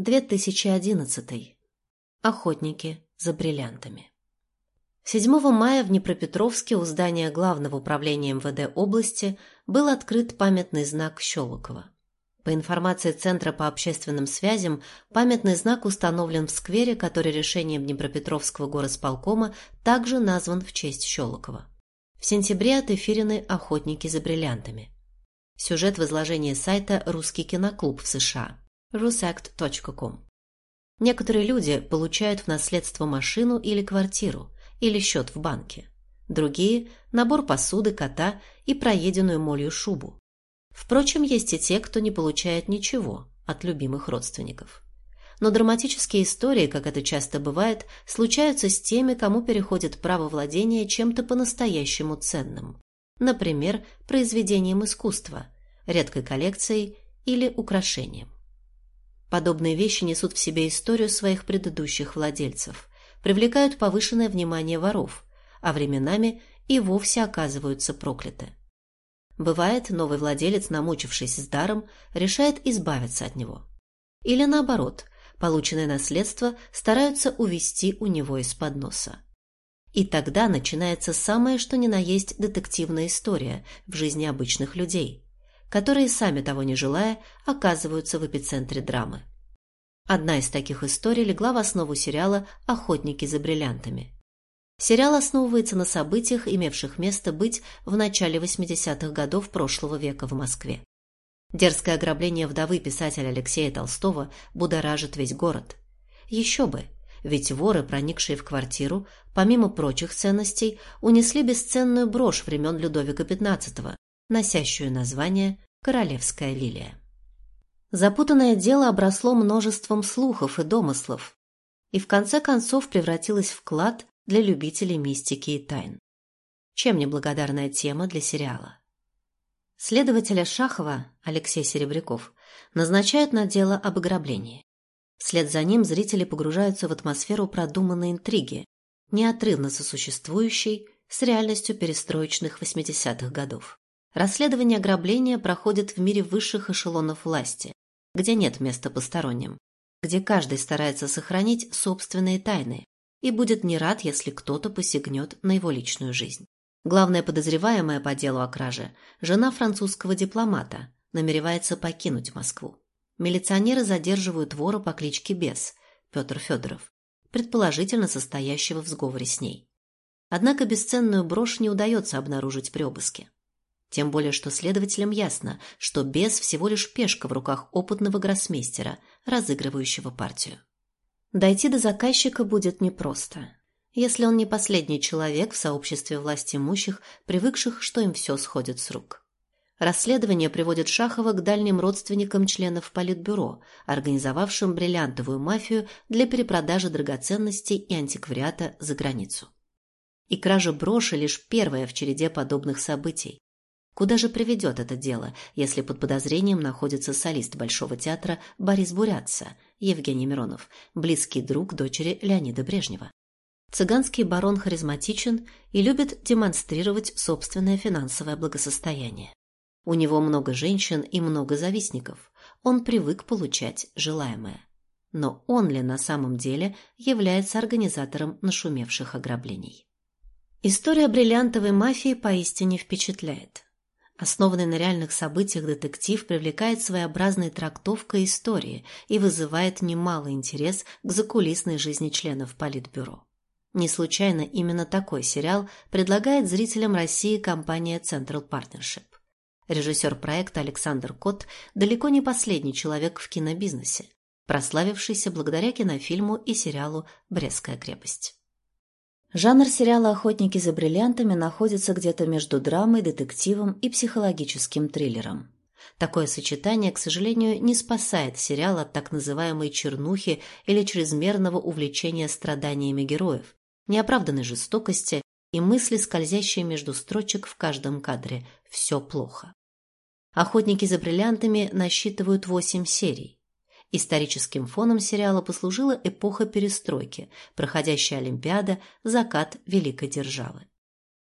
2011. Охотники за бриллиантами. 7 мая в Днепропетровске у здания Главного управления МВД области был открыт памятный знак Щелокова. По информации Центра по общественным связям, памятный знак установлен в сквере, который решением Днепропетровского горосполкома также назван в честь Щелокова. В сентябре отэфирены «Охотники за бриллиантами». Сюжет в изложении сайта «Русский киноклуб» в США rusact.com. Некоторые люди получают в наследство машину или квартиру, или счет в банке. Другие – набор посуды, кота и проеденную молью шубу. Впрочем, есть и те, кто не получает ничего от любимых родственников. Но драматические истории, как это часто бывает, случаются с теми, кому переходит право владения чем-то по-настоящему ценным. Например, произведением искусства, редкой коллекцией или украшением. Подобные вещи несут в себе историю своих предыдущих владельцев, привлекают повышенное внимание воров, а временами и вовсе оказываются прокляты. Бывает, новый владелец, намучившись с даром, решает избавиться от него. Или наоборот, полученное наследство стараются увести у него из-под носа. И тогда начинается самое что ни на есть детективная история в жизни обычных людей, которые, сами того не желая, оказываются в эпицентре драмы. Одна из таких историй легла в основу сериала «Охотники за бриллиантами». Сериал основывается на событиях, имевших место быть в начале 80-х годов прошлого века в Москве. Дерзкое ограбление вдовы писателя Алексея Толстого будоражит весь город. Еще бы, ведь воры, проникшие в квартиру, помимо прочих ценностей, унесли бесценную брошь времен Людовика XV, носящую название «Королевская лилия». Запутанное дело обросло множеством слухов и домыслов, и в конце концов превратилось в клад для любителей мистики и тайн. Чем неблагодарная тема для сериала? Следователя Шахова, Алексей Серебряков, назначают на дело об ограблении. Вслед за ним зрители погружаются в атмосферу продуманной интриги, неотрывно сосуществующей с реальностью перестроечных 80-х годов. Расследование ограбления проходит в мире высших эшелонов власти, где нет места посторонним, где каждый старается сохранить собственные тайны, и будет не рад, если кто-то посягнет на его личную жизнь. Главная подозреваемая по делу о краже – жена французского дипломата, намеревается покинуть Москву. Милиционеры задерживают вора по кличке Бес, Петр Федоров, предположительно состоящего в сговоре с ней. Однако бесценную брошь не удается обнаружить при обыске. Тем более, что следователям ясно, что Бес всего лишь пешка в руках опытного гроссмейстера, разыгрывающего партию. Дойти до заказчика будет непросто, если он не последний человек в сообществе власть имущих, привыкших, что им все сходит с рук. Расследование приводит Шахова к дальним родственникам членов Политбюро, организовавшим бриллиантовую мафию для перепродажи драгоценностей и антиквариата за границу. И кража броши лишь первая в череде подобных событий. Куда же приведет это дело, если под подозрением находится солист Большого театра Борис Бурятца, Евгений Миронов, близкий друг дочери Леонида Брежнева? Цыганский барон харизматичен и любит демонстрировать собственное финансовое благосостояние. У него много женщин и много завистников. Он привык получать желаемое. Но он ли на самом деле является организатором нашумевших ограблений? История бриллиантовой мафии поистине впечатляет. Основанный на реальных событиях детектив привлекает своеобразной трактовкой истории и вызывает немалый интерес к закулисной жизни членов Политбюро. Не случайно именно такой сериал предлагает зрителям России компания Central Partnership. Режиссер проекта Александр Кот далеко не последний человек в кинобизнесе, прославившийся благодаря кинофильму и сериалу «Брестская крепость». Жанр сериала «Охотники за бриллиантами» находится где-то между драмой, детективом и психологическим триллером. Такое сочетание, к сожалению, не спасает сериал от так называемой чернухи или чрезмерного увлечения страданиями героев, неоправданной жестокости и мысли, скользящие между строчек в каждом кадре «все плохо». «Охотники за бриллиантами» насчитывают восемь серий. Историческим фоном сериала послужила эпоха перестройки, проходящая Олимпиада, закат великой державы.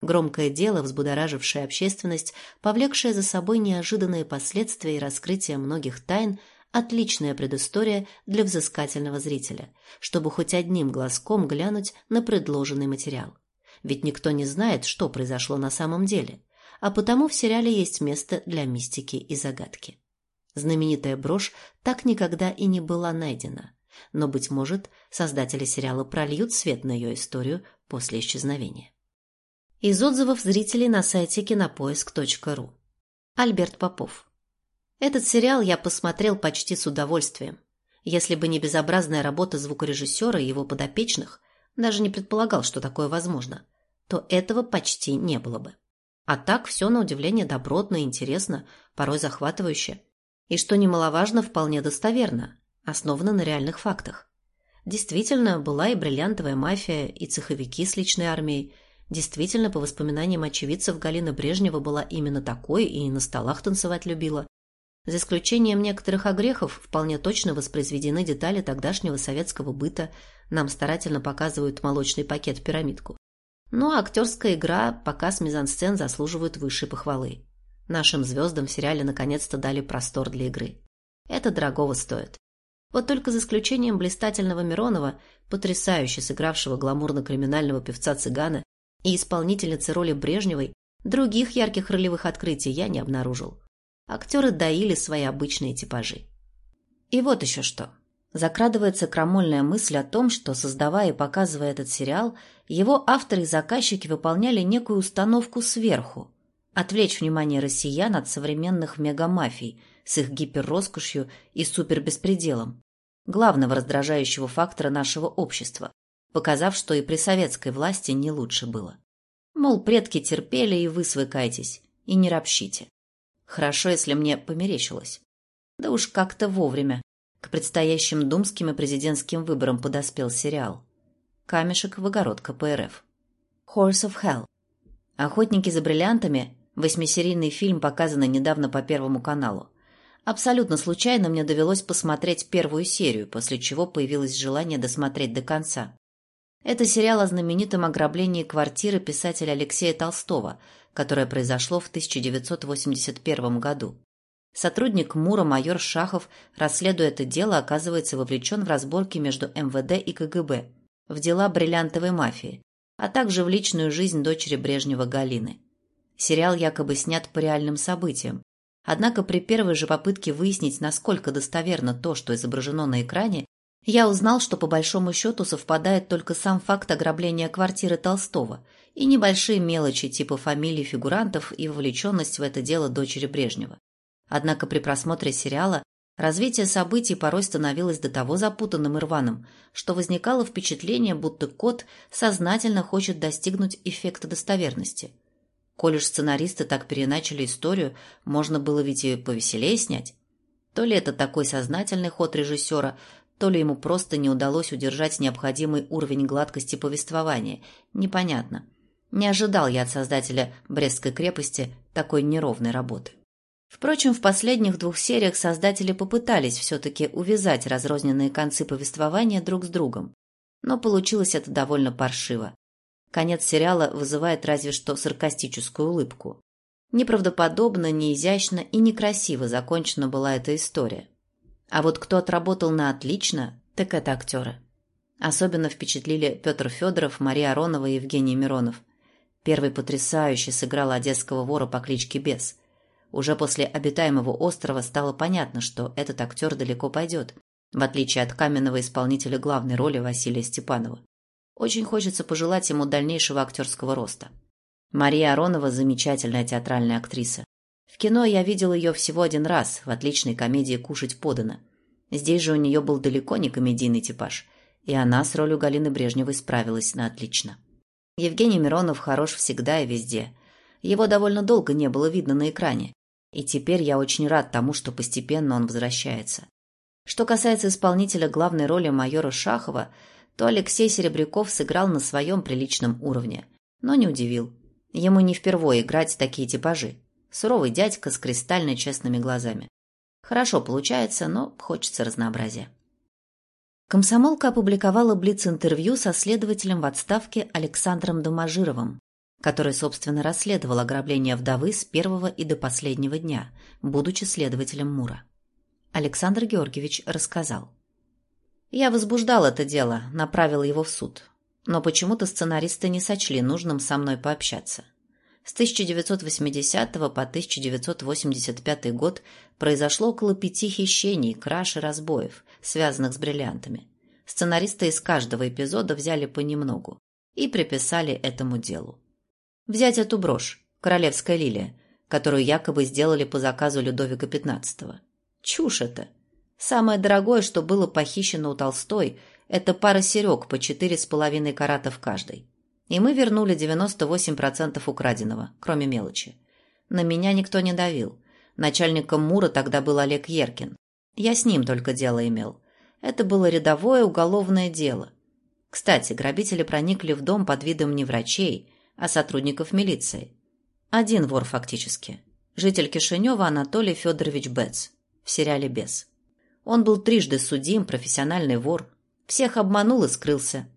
Громкое дело, взбудоражившее общественность, повлекшее за собой неожиданные последствия и раскрытие многих тайн, отличная предыстория для взыскательного зрителя, чтобы хоть одним глазком глянуть на предложенный материал. Ведь никто не знает, что произошло на самом деле, а потому в сериале есть место для мистики и загадки. Знаменитая брошь так никогда и не была найдена, но, быть может, создатели сериала прольют свет на ее историю после исчезновения. Из отзывов зрителей на сайте кинопоиск.ру Альберт Попов Этот сериал я посмотрел почти с удовольствием. Если бы не безобразная работа звукорежиссера и его подопечных, даже не предполагал, что такое возможно, то этого почти не было бы. А так все на удивление добротно, интересно, порой захватывающе. И, что немаловажно, вполне достоверно, основано на реальных фактах. Действительно, была и бриллиантовая мафия, и цеховики с личной армией. Действительно, по воспоминаниям очевидцев, Галина Брежнева была именно такой и на столах танцевать любила. За исключением некоторых огрехов, вполне точно воспроизведены детали тогдашнего советского быта, нам старательно показывают молочный пакет-пирамидку. Ну а актерская игра, показ мизансцен заслуживают высшей похвалы. Нашим звездам в сериале наконец-то дали простор для игры. Это дорогого стоит. Вот только за исключением блистательного Миронова, потрясающе сыгравшего гламурно-криминального певца-цыгана и исполнительницы роли Брежневой, других ярких ролевых открытий я не обнаружил. Актеры доили свои обычные типажи. И вот еще что. Закрадывается крамольная мысль о том, что, создавая и показывая этот сериал, его авторы и заказчики выполняли некую установку сверху – отвлечь внимание россиян от современных мегамафий с их гиперроскошью и супербеспределом, главного раздражающего фактора нашего общества, показав, что и при советской власти не лучше было. Мол, предки терпели, и вы свыкайтесь, и не ропщите. Хорошо, если мне померещилось. Да уж как-то вовремя, к предстоящим думским и президентским выборам подоспел сериал. Камешек в огород КПРФ. Horse of Hell. Охотники за бриллиантами – восьмисерийный фильм, показанный недавно по Первому каналу. Абсолютно случайно мне довелось посмотреть первую серию, после чего появилось желание досмотреть до конца. Это сериал о знаменитом ограблении квартиры писателя Алексея Толстого, которое произошло в 1981 году. Сотрудник МУРа майор Шахов, расследуя это дело, оказывается вовлечен в разборки между МВД и КГБ, в дела бриллиантовой мафии, а также в личную жизнь дочери Брежнева Галины. Сериал якобы снят по реальным событиям. Однако при первой же попытке выяснить, насколько достоверно то, что изображено на экране, я узнал, что по большому счету совпадает только сам факт ограбления квартиры Толстого и небольшие мелочи типа фамилий фигурантов и вовлеченность в это дело дочери Брежнева. Однако при просмотре сериала развитие событий порой становилось до того запутанным и рваным, что возникало впечатление, будто кот сознательно хочет достигнуть эффекта достоверности. Коль уж сценаристы так переначали историю, можно было ведь и повеселее снять. То ли это такой сознательный ход режиссера, то ли ему просто не удалось удержать необходимый уровень гладкости повествования. Непонятно. Не ожидал я от создателя Брестской крепости такой неровной работы. Впрочем, в последних двух сериях создатели попытались все-таки увязать разрозненные концы повествования друг с другом. Но получилось это довольно паршиво. Конец сериала вызывает разве что саркастическую улыбку. Неправдоподобно, неизящно и некрасиво закончена была эта история. А вот кто отработал на отлично, так это актеры. Особенно впечатлили Петр Федоров, Мария Аронова и Евгений Миронов. Первый потрясающе сыграл одесского вора по кличке Бес – уже после обитаемого острова стало понятно, что этот актер далеко пойдет, в отличие от каменного исполнителя главной роли Василия Степанова. Очень хочется пожелать ему дальнейшего актерского роста. Мария Аронова – замечательная театральная актриса. В кино я видел ее всего один раз в отличной комедии «Кушать подано». Здесь же у нее был далеко не комедийный типаж, и она с ролью Галины Брежневой справилась на отлично. Евгений Миронов хорош всегда и везде. Его довольно долго не было видно на экране, и теперь я очень рад тому, что постепенно он возвращается. Что касается исполнителя главной роли майора Шахова, то Алексей Серебряков сыграл на своем приличном уровне, но не удивил. Ему не впервые играть такие типажи. Суровый дядька с кристально честными глазами. Хорошо получается, но хочется разнообразия. Комсомолка опубликовала блиц-интервью со следователем в отставке Александром Доможировым, который, собственно, расследовал ограбление вдовы с первого и до последнего дня, будучи следователем Мура. Александр Георгиевич рассказал. «Я возбуждал это дело, направил его в суд. Но почему-то сценаристы не сочли нужным со мной пообщаться. С 1980 по 1985 год произошло около пяти хищений, краж и разбоев, связанных с бриллиантами. Сценаристы из каждого эпизода взяли понемногу и приписали этому делу. Взять эту брошь, королевская лилия, которую якобы сделали по заказу Людовика XV. Чушь это. Самое дорогое, что было похищено у Толстой, это пара серег по четыре с половиной каратов каждой. И мы вернули 98% украденного, кроме мелочи. На меня никто не давил. Начальником Мура тогда был Олег Еркин. Я с ним только дело имел. Это было рядовое уголовное дело. Кстати, грабители проникли в дом под видом не врачей, а сотрудников милиции. Один вор фактически. Житель Кишинева Анатолий Федорович Бец в сериале «Бес». Он был трижды судим, профессиональный вор. Всех обманул и скрылся.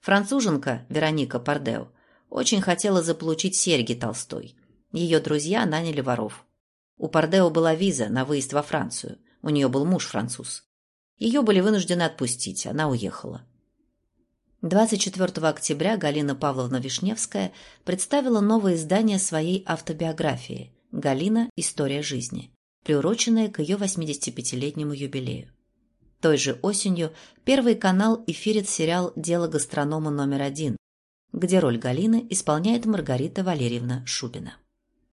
Француженка Вероника Пардео очень хотела заполучить серьги Толстой. Ее друзья наняли воров. У Пардео была виза на выезд во Францию. У нее был муж француз. Ее были вынуждены отпустить, она уехала. 24 октября Галина Павловна Вишневская представила новое издание своей автобиографии «Галина. История жизни», приуроченное к ее 85-летнему юбилею. Той же осенью Первый канал эфирит сериал «Дело гастронома номер один», где роль Галины исполняет Маргарита Валерьевна Шубина.